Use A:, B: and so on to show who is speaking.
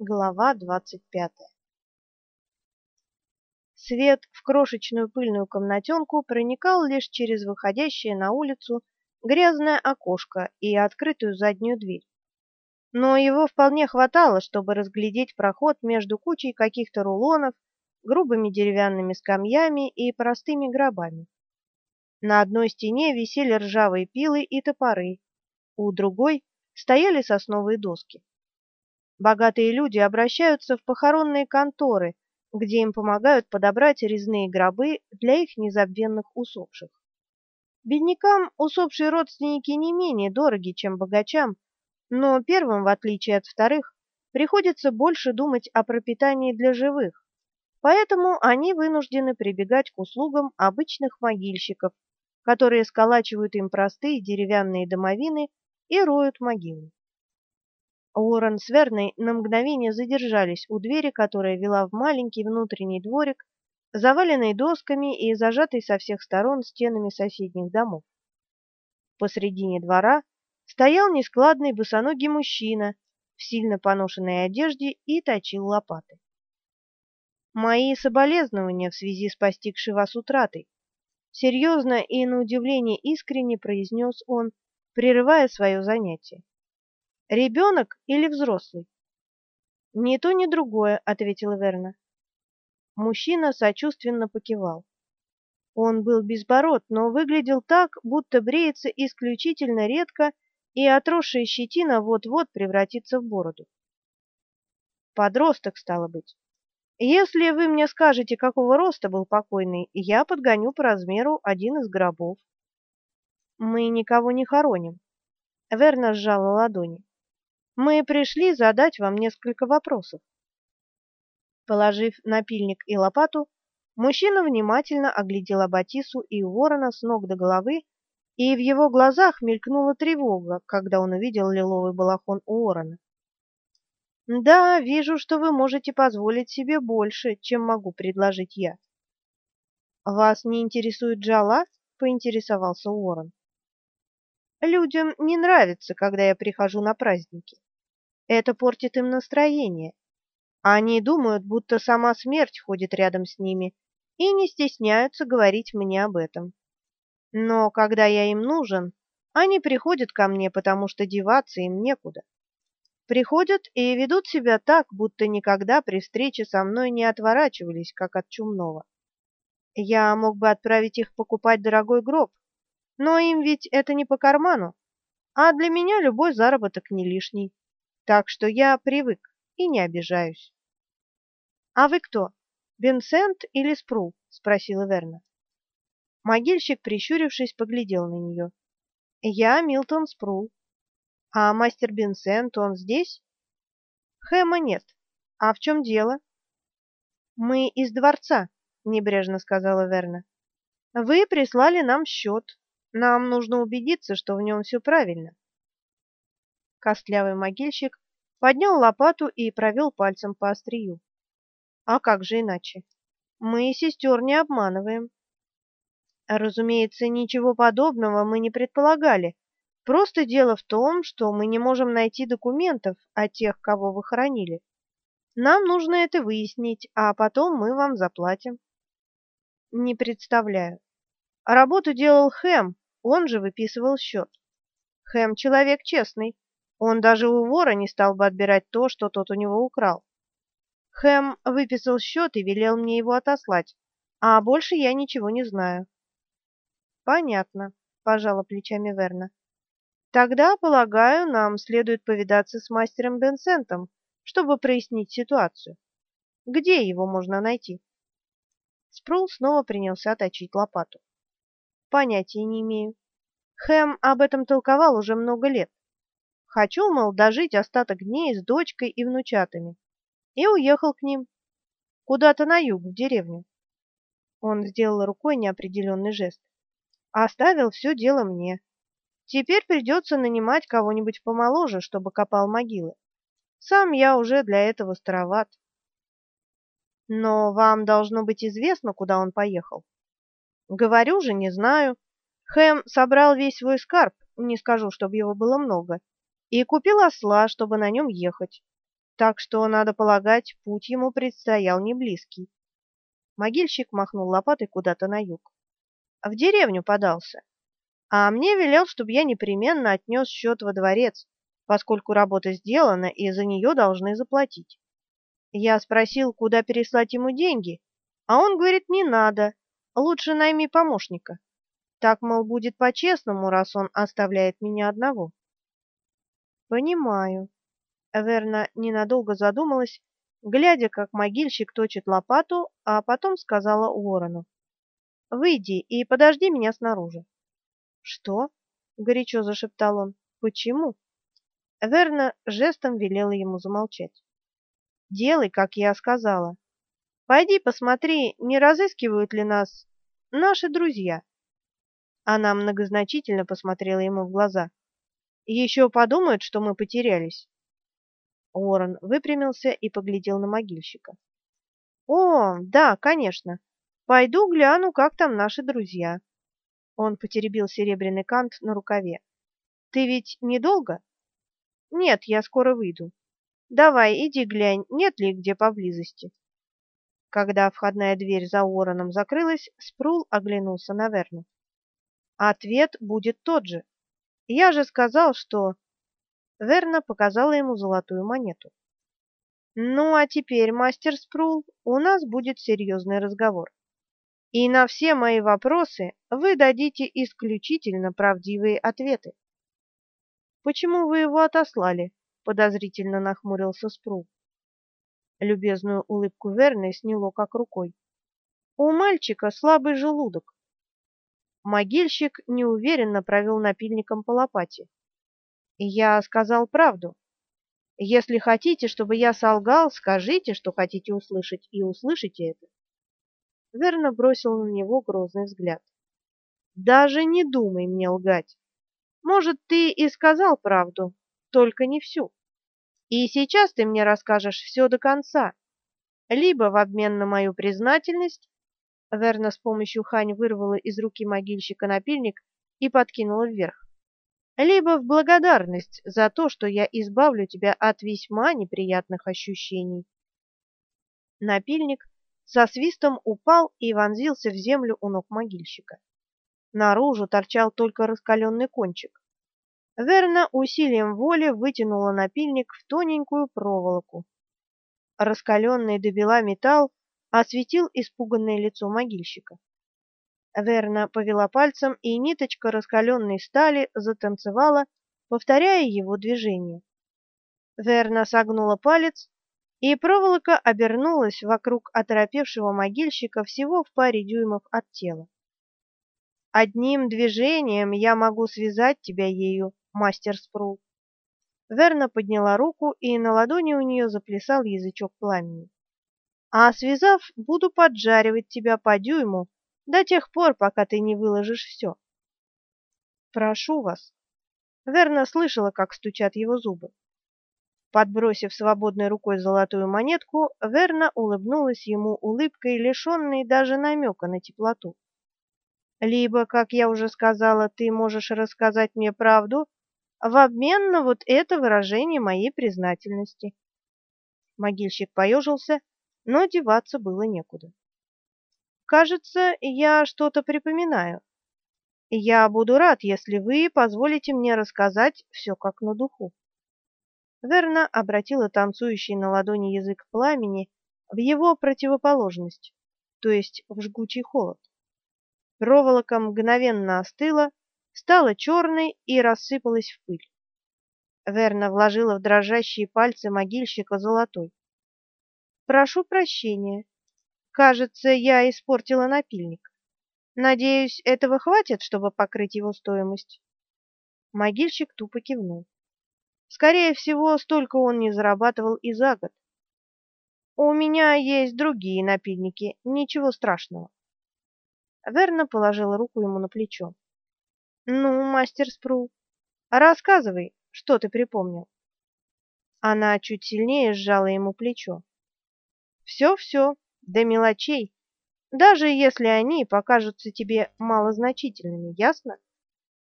A: Глава двадцать пятая. Свет в крошечную пыльную комнатенку проникал лишь через выходящее на улицу грязное окошко и открытую заднюю дверь. Но его вполне хватало, чтобы разглядеть проход между кучей каких-то рулонов, грубыми деревянными скамьями и простыми гробами. На одной стене висели ржавые пилы и топоры, у другой стояли сосновые доски. Богатые люди обращаются в похоронные конторы, где им помогают подобрать резные гробы для их незабвенных усопших. Беднякам усопшие родственники не менее дороги, чем богачам, но первым, в отличие от вторых, приходится больше думать о пропитании для живых, поэтому они вынуждены прибегать к услугам обычных могильщиков, которые сколачивают им простые деревянные домовины и роют могилы. Уоррен с Верной на мгновение задержались у двери, которая вела в маленький внутренний дворик, заваленный досками и зажатый со всех сторон стенами соседних домов. Посредине двора стоял нескладный босоногий мужчина в сильно поношенной одежде и точил лопаты. Мои соболезнования в связи с постигшей вас утратой. Серьезно и на удивление искренне произнес он, прерывая свое занятие. Ребенок или взрослый? Ни то, ни другое, ответила Верна. Мужчина сочувственно покивал. Он был безбород, но выглядел так, будто бреется исключительно редко, и отросшая щетина вот-вот превратится в бороду. Подросток, стало быть. Если вы мне скажете, какого роста был покойный, я подгоню по размеру один из гробов. Мы никого не хороним. Верна сжала ладони. Мы пришли задать вам несколько вопросов. Положив напильник и лопату, мужчина внимательно оглядел Абатису и Ворона с ног до головы, и в его глазах мелькнула тревога, когда он увидел лиловый балахон у Ворона. Да, вижу, что вы можете позволить себе больше, чем могу предложить я. Вас не интересует Джала? поинтересовался Уоррен. Людям не нравится, когда я прихожу на праздники. Это портит им настроение. Они думают, будто сама смерть ходит рядом с ними и не стесняются говорить мне об этом. Но когда я им нужен, они приходят ко мне, потому что деваться им некуда. Приходят и ведут себя так, будто никогда при встрече со мной не отворачивались, как от чумного. Я мог бы отправить их покупать дорогой гроб, но им ведь это не по карману, а для меня любой заработок не лишний. Так что я привык и не обижаюсь. А вы кто? Бенсент или Спрул? спросила Верна. Могильщик, прищурившись, поглядел на нее. Я Милтон Спрул. А мастер Бенсент, он здесь? Хэма нет. А в чем дело? Мы из дворца, небрежно сказала Верна. Вы прислали нам счет. Нам нужно убедиться, что в нем все правильно. Костлявый могильщик поднял лопату и провел пальцем по острию. А как же иначе? Мы сестер не обманываем. Разумеется, ничего подобного мы не предполагали. Просто дело в том, что мы не можем найти документов о тех, кого вы хоронили. Нам нужно это выяснить, а потом мы вам заплатим. Не представляю. Работу делал Хэм, он же выписывал счет. Хэм человек честный. Он даже у вора не стал бы отбирать то, что тот у него украл. Хэм выписал счет и велел мне его отослать, а больше я ничего не знаю. Понятно, пожала плечами Верна. Тогда, полагаю, нам следует повидаться с мастером Бенсентом, чтобы прояснить ситуацию. Где его можно найти? Спрул снова принялся точить лопату. Понятия не имею. Хэм об этом толковал уже много лет. Хочу, мол, дожить остаток дней с дочкой и внучатами. И уехал к ним. Куда-то на юг, в деревню. Он сделал рукой неопределенный жест. Оставил все дело мне. Теперь придется нанимать кого-нибудь помоложе, чтобы копал могилы. Сам я уже для этого староват. Но вам должно быть известно, куда он поехал. Говорю же, не знаю. Хэм собрал весь свой скарб, не скажу, чтобы его было много, и купил осла, чтобы на нем ехать. так что, надо полагать, путь ему предстоял не близкий. Могильщик махнул лопатой куда-то на юг. В деревню подался. А мне велел, чтобы я непременно отнес счет во дворец, поскольку работа сделана, и за нее должны заплатить. Я спросил, куда переслать ему деньги, а он говорит, не надо, лучше найми помощника. Так, мол, будет по-честному, раз он оставляет меня одного. Понимаю. Эверна ненадолго задумалась, глядя, как могильщик точит лопату, а потом сказала Уоррену. «Выйди и подожди меня снаружи». «Что?» — горячо зашептал он. «Почему?» Верна жестом велела ему замолчать. «Делай, как я сказала. Пойди посмотри, не разыскивают ли нас наши друзья». Она многозначительно посмотрела ему в глаза. «Еще подумают, что мы потерялись». Уоррен выпрямился и поглядел на могильщика. «О, да, конечно. Пойду гляну, как там наши друзья». Он потеребил серебряный кант на рукаве. «Ты ведь недолго?» «Нет, я скоро выйду. Давай, иди глянь, нет ли где поблизости». Когда входная дверь за Уорреном закрылась, Спрул оглянулся на Верну. «Ответ будет тот же. Я же сказал, что...» Верна показала ему золотую монету. Ну, а теперь, мастер Спрул, у нас будет серьезный разговор. И на все мои вопросы вы дадите исключительно правдивые ответы. Почему вы его отослали? подозрительно нахмурился Спрул. Любезную улыбку Верны сняло как рукой. У мальчика слабый желудок. Могильщик неуверенно провел напильником по лопате. Я сказал правду. Если хотите, чтобы я солгал, скажите, что хотите услышать, и услышите это. Верно бросил на него грозный взгляд. Даже не думай мне лгать. Может, ты и сказал правду, только не всю. И сейчас ты мне расскажешь все до конца. Либо в обмен на мою признательность, Верна с помощью Хань вырвала из руки могильщика напильник и подкинула вверх либо в благодарность за то, что я избавлю тебя от весьма неприятных ощущений. Напильник со свистом упал и вонзился в землю у ног могильщика. Наружу торчал только раскаленный кончик. Верна усилием воли вытянула напильник в тоненькую проволоку. Раскаленный до бела металл осветил испуганное лицо могильщика. Верна повела пальцем, и ниточка раскаленной стали затанцевала, повторяя его движение. Верна согнула палец, и проволока обернулась вокруг оторопевшего могильщика всего в паре дюймов от тела. Одним движением я могу связать тебя ею, мастер Спрул. Верна подняла руку, и на ладони у нее заплясал язычок пламени. А связав, буду поджаривать тебя по дюйму до тех пор, пока ты не выложишь все. Прошу вас. Верна слышала, как стучат его зубы. Подбросив свободной рукой золотую монетку, Верна улыбнулась ему улыбкой, лишенной даже намека на теплоту. Либо, как я уже сказала, ты можешь рассказать мне правду в обмен на вот это выражение моей признательности. Могильщик поежился, но деваться было некуда. Кажется, я что-то припоминаю. Я буду рад, если вы позволите мне рассказать все как на духу. Верна обратила танцующий на ладони язык пламени в его противоположность, то есть в жгучий холод. Проволока мгновенно остыла, стала черной и рассыпалась в пыль. Верна вложила в дрожащие пальцы могильщика золотой. Прошу прощения. Кажется, я испортила напильник. Надеюсь, этого хватит, чтобы покрыть его стоимость. Могильщик тупо кивнул. Скорее всего, столько он не зарабатывал и за год. У меня есть другие напильники, ничего страшного. Верна положила руку ему на плечо. Ну, мастер Спрул, рассказывай, что ты припомнил. Она чуть сильнее сжала ему плечо. Все-все, до мелочей, даже если они покажутся тебе малозначительными, ясно?